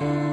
Bye.